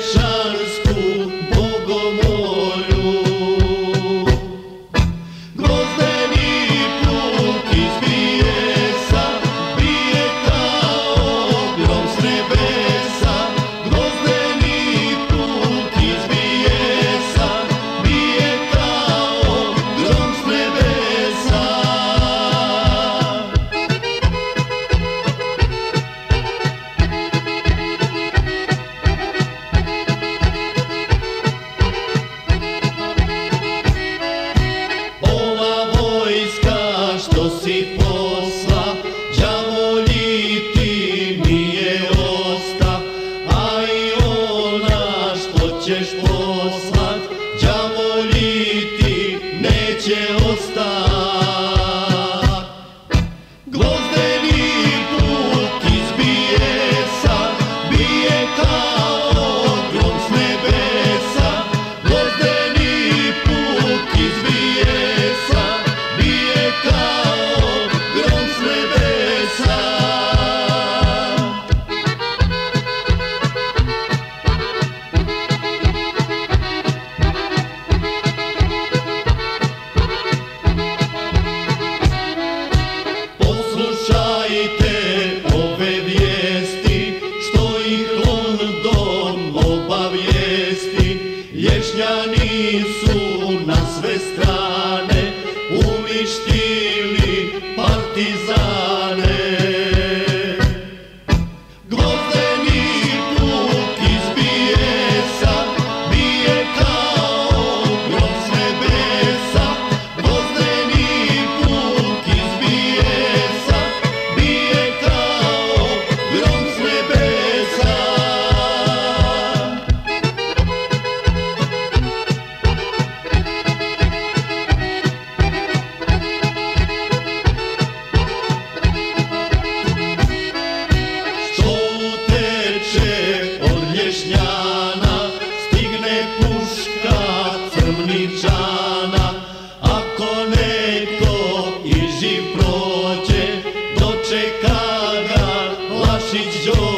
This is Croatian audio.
It's Yeah. Lješnjani su na sve strane uništili partizane 市場